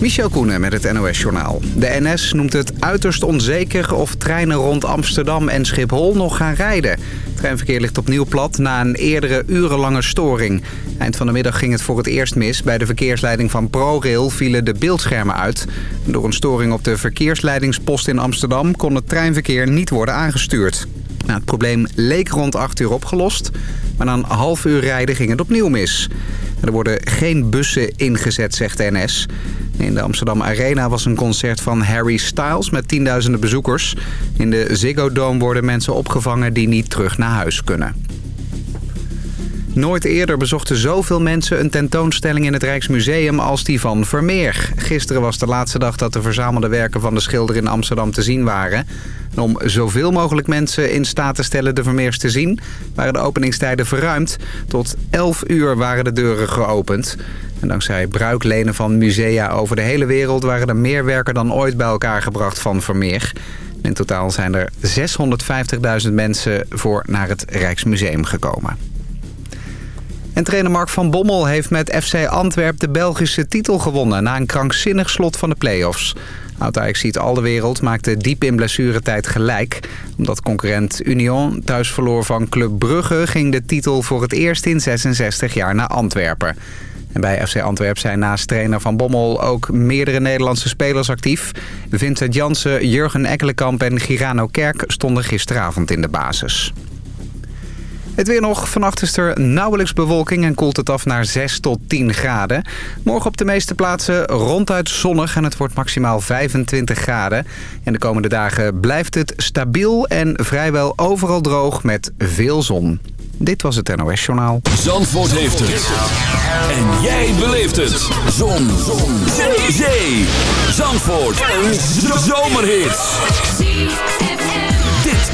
Michel Koenen met het NOS-journaal. De NS noemt het uiterst onzeker of treinen rond Amsterdam en Schiphol nog gaan rijden. Het treinverkeer ligt opnieuw plat na een eerdere urenlange storing. Eind van de middag ging het voor het eerst mis. Bij de verkeersleiding van ProRail vielen de beeldschermen uit. Door een storing op de verkeersleidingspost in Amsterdam... kon het treinverkeer niet worden aangestuurd. Nou, het probleem leek rond 8 uur opgelost, maar na een half uur rijden ging het opnieuw mis. Er worden geen bussen ingezet, zegt de NS. In de Amsterdam Arena was een concert van Harry Styles met tienduizenden bezoekers. In de Ziggo Dome worden mensen opgevangen die niet terug naar huis kunnen. Nooit eerder bezochten zoveel mensen een tentoonstelling in het Rijksmuseum als die van Vermeer. Gisteren was de laatste dag dat de verzamelde werken van de schilder in Amsterdam te zien waren. om zoveel mogelijk mensen in staat te stellen de Vermeers te zien... waren de openingstijden verruimd. Tot 11 uur waren de deuren geopend. En dankzij bruiklenen van musea over de hele wereld... waren er meer werken dan ooit bij elkaar gebracht van Vermeer. In totaal zijn er 650.000 mensen voor naar het Rijksmuseum gekomen. En trainer Mark van Bommel heeft met FC Antwerp de Belgische titel gewonnen... na een krankzinnig slot van de play-offs. Oud-Ajax ziet al de wereld maakte diep in blessuretijd gelijk. Omdat concurrent Union thuis verloor van Club Brugge... ging de titel voor het eerst in 66 jaar naar Antwerpen. En bij FC Antwerp zijn naast trainer Van Bommel ook meerdere Nederlandse spelers actief. Vincent Jansen, Jurgen Ekkelenkamp en Girano Kerk stonden gisteravond in de basis. Het weer nog. Vannacht is er nauwelijks bewolking en koelt het af naar 6 tot 10 graden. Morgen op de meeste plaatsen ronduit zonnig en het wordt maximaal 25 graden. En de komende dagen blijft het stabiel en vrijwel overal droog met veel zon. Dit was het NOS Journaal. Zandvoort heeft het. En jij beleeft het. Zon. zon. Zee. Zandvoort. Een zomerhit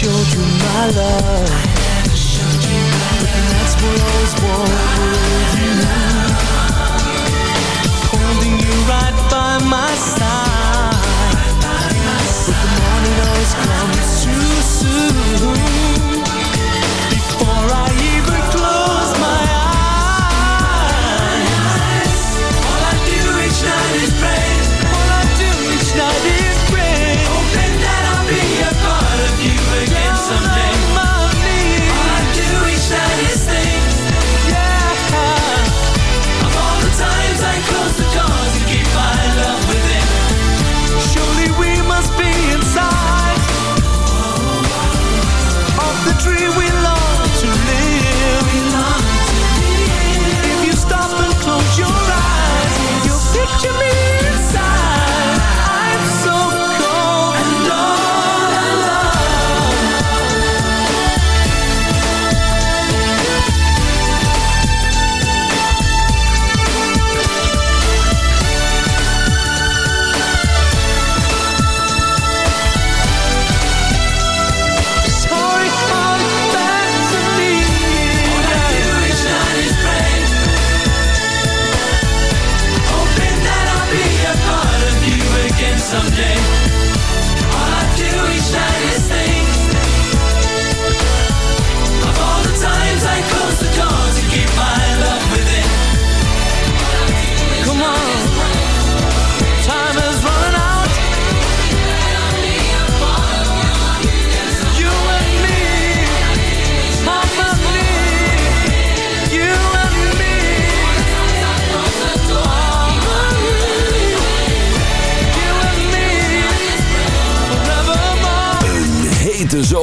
showed you my love. I never showed you my love. And that's what I always.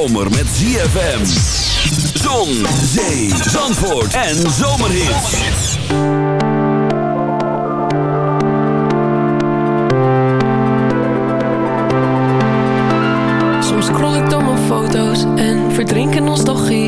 zomer met ZFM. Zon, zee, zandvoort en zomerhit. Soms scroll ik door mijn foto's en verdrink in nostalgie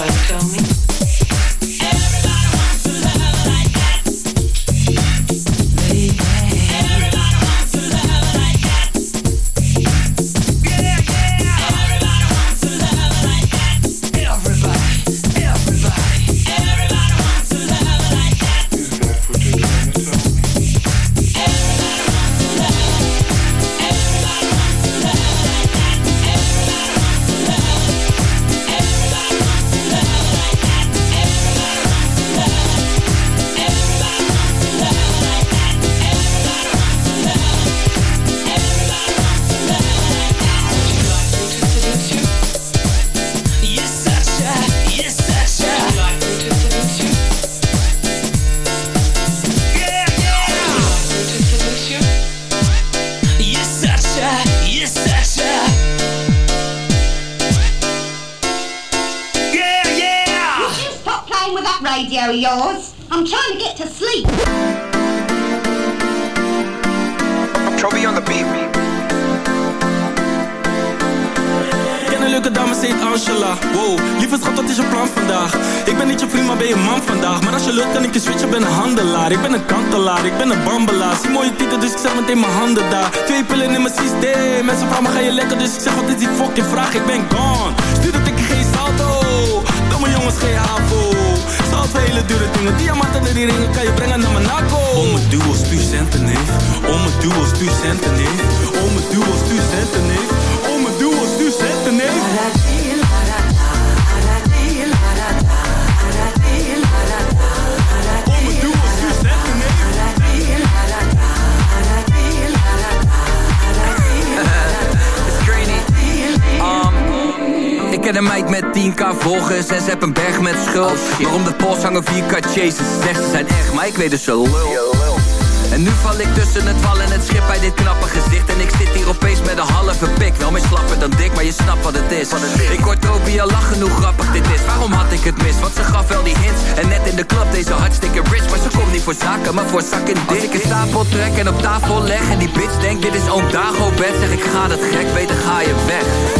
try to tell me? 10k volgen, en ze hebben een berg met schuld. Oh de pols hangen 4k chases Zeg ze zijn echt, maar ik weet dus zo lul. En nu val ik tussen het wal en het schip bij dit knappe gezicht. En ik zit hier opeens met een halve pik. Wel meer slapper dan dik, maar je snapt wat het is. Ik hoor Toby je lachen hoe grappig dit is. Waarom had ik het mis? Want ze gaf wel die hints. En net in de klap deze hartstikke rich. Maar ze komt niet voor zaken, maar voor zakken dik. Ik een stapel trek en op tafel leg En die bitch denkt dit is oom op bed Zeg ik ga dat gek, beter ga je weg.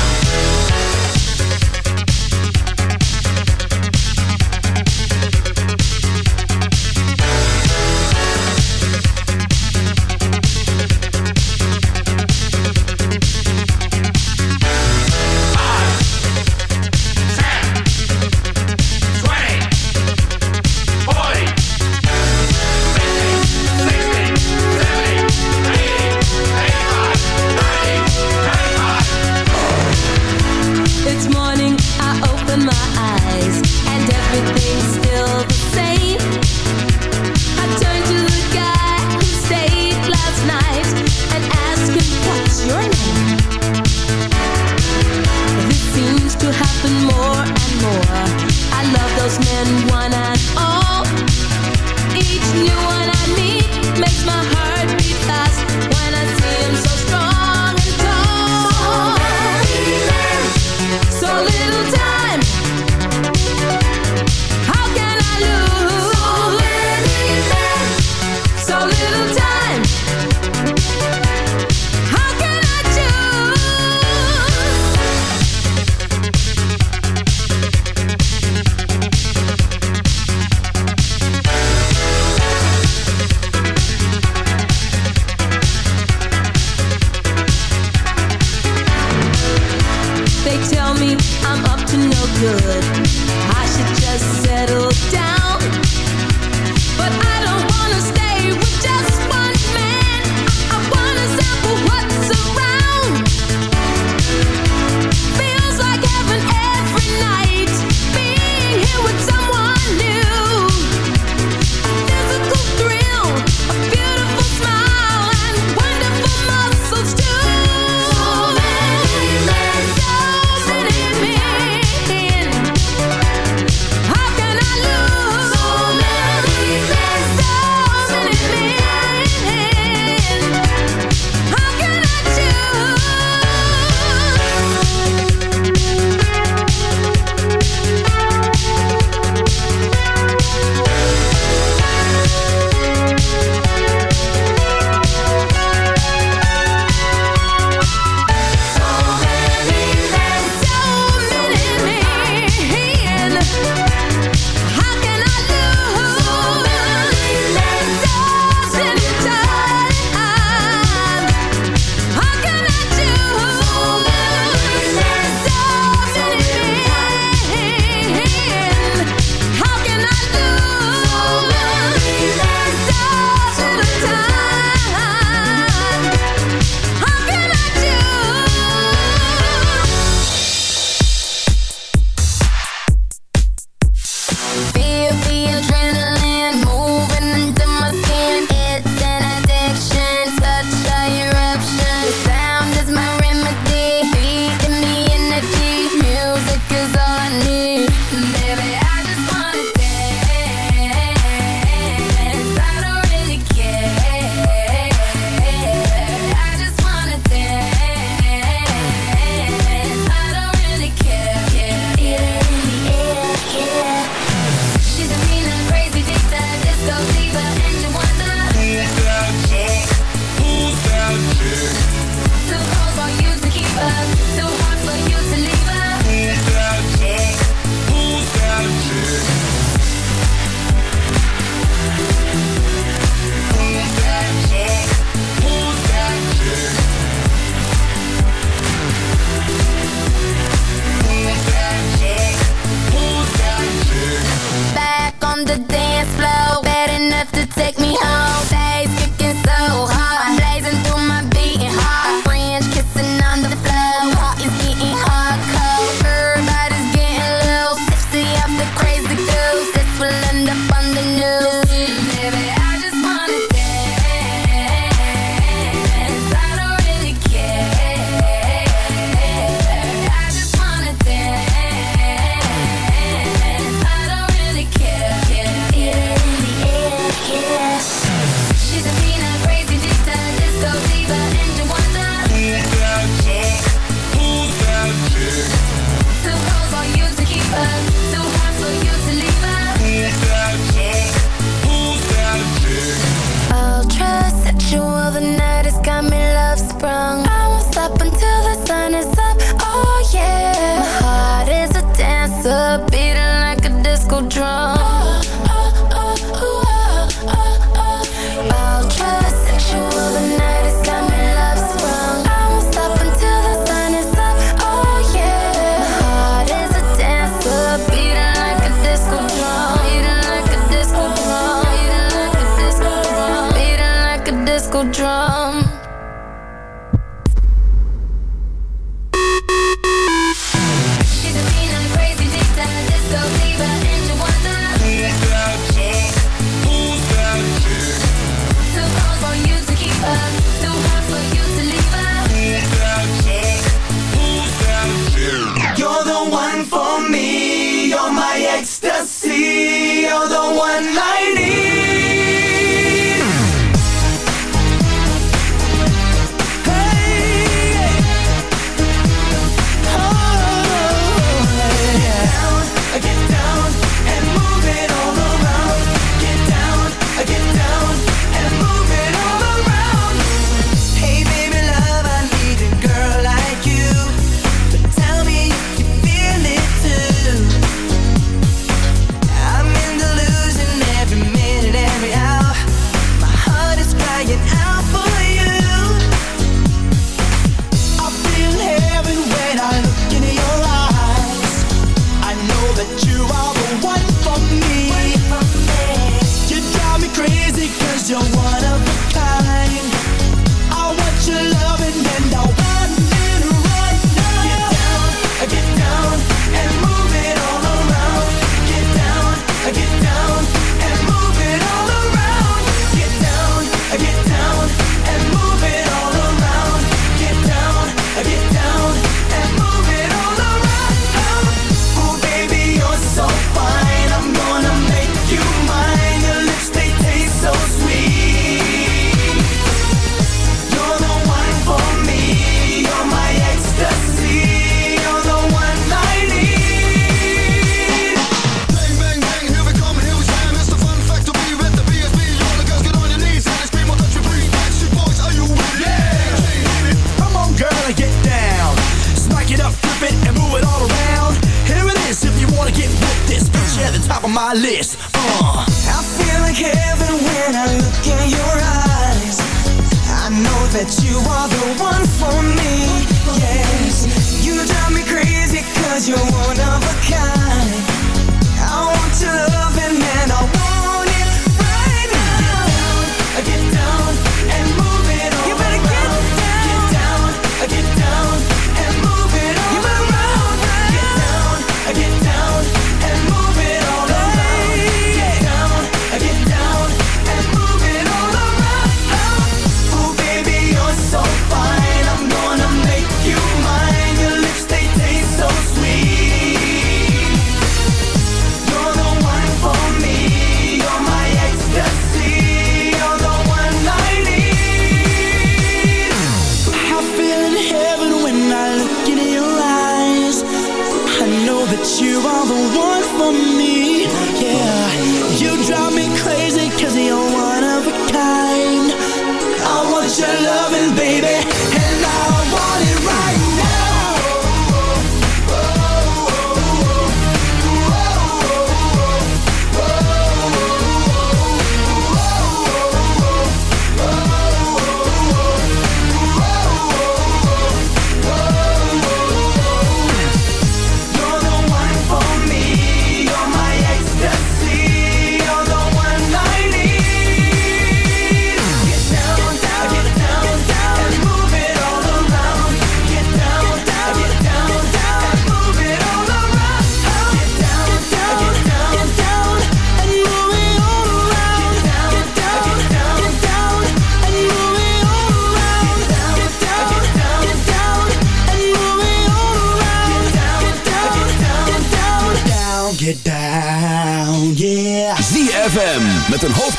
drunk.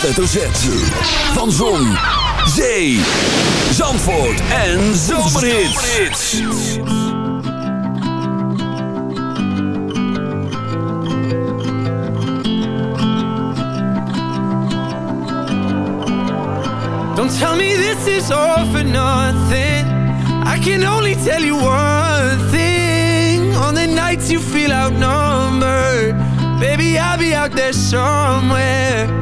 hoofdletter Z. Van Zon, Zee, Zandvoort en Zomerhits. Don't tell me this is all for nothing. I can only tell you one thing. On the nights you feel outnumbered. Baby, I'll be out there somewhere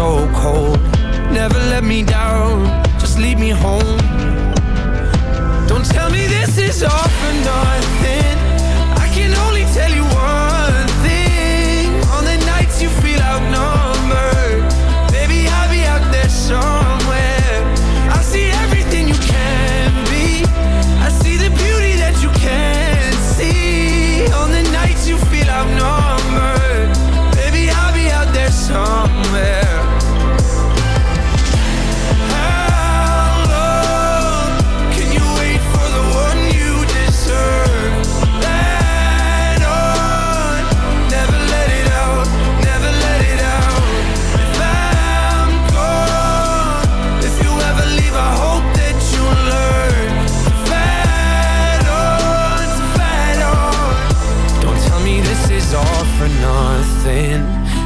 so cold. Never let me down, just lead me home.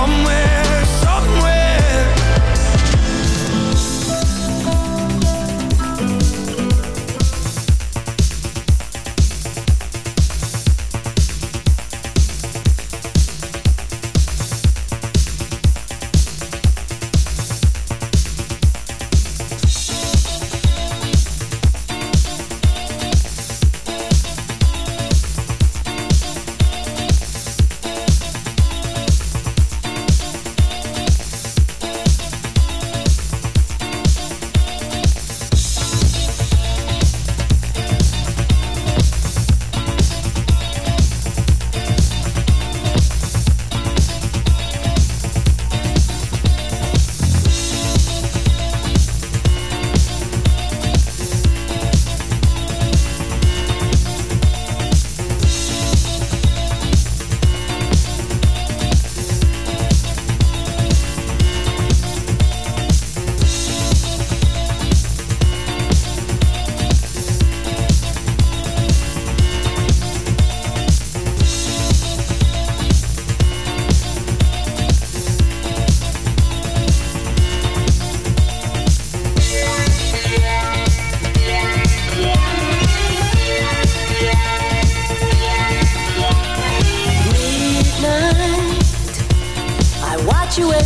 Somewhere.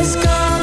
it's gone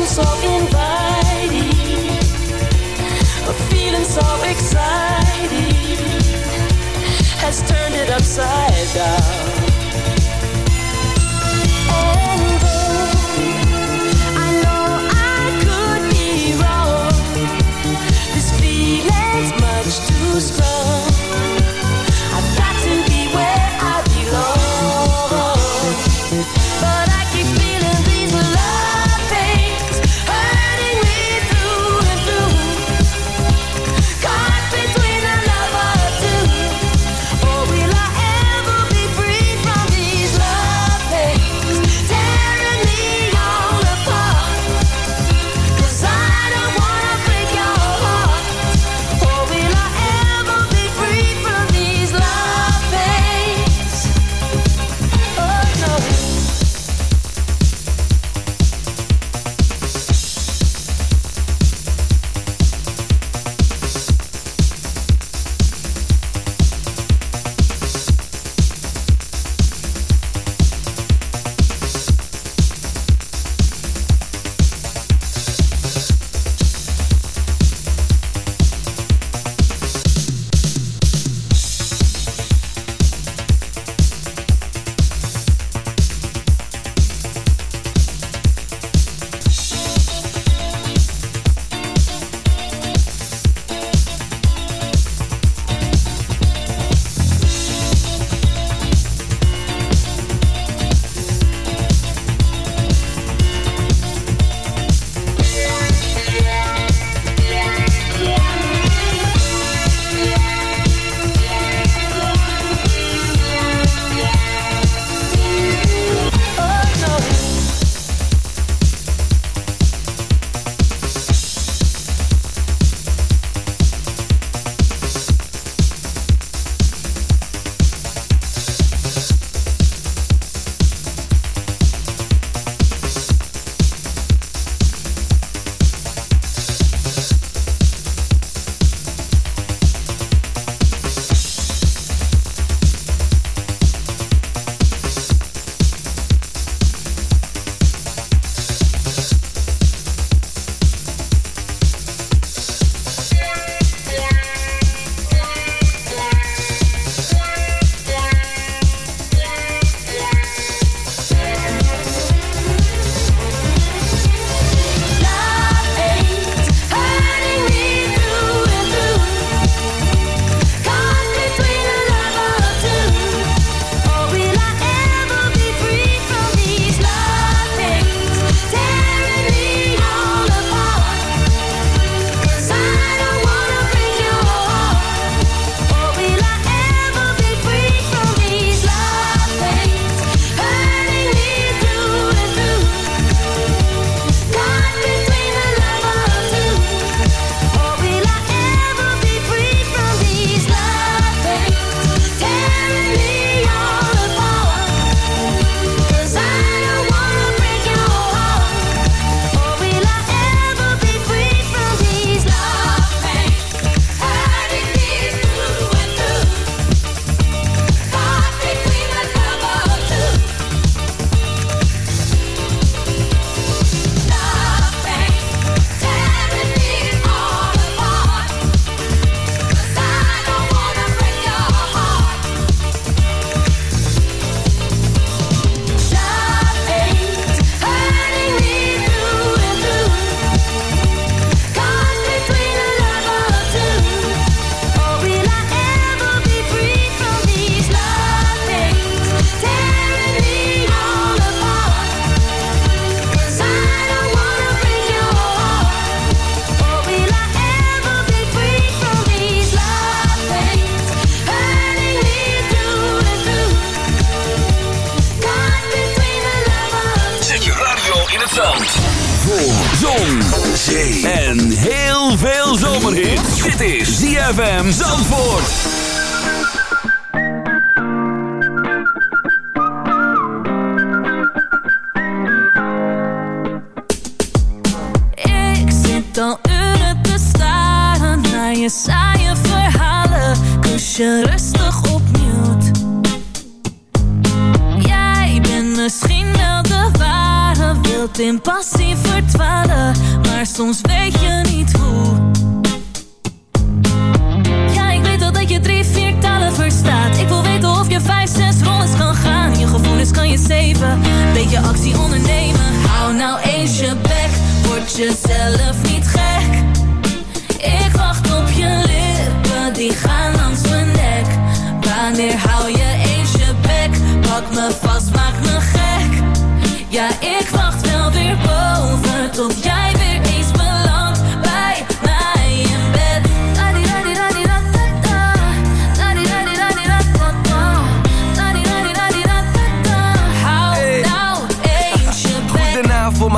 temptation so inviting, a feeling so exciting, has turned it upside down.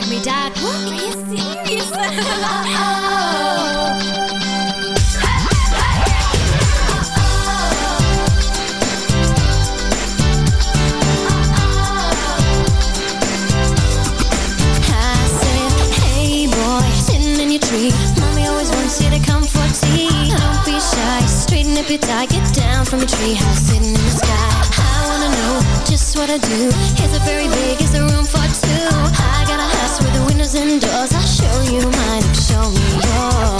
like me dad. What? Are you serious? I said, hey boy, sitting in your tree. Mommy always wants you to come for tea. Don't be shy, straighten up your tie. Get down from your tree house, sitting in the sky. I wanna know just what I do. Is it very big? Is there room for two? indoors. I'll show you mine, show me yours.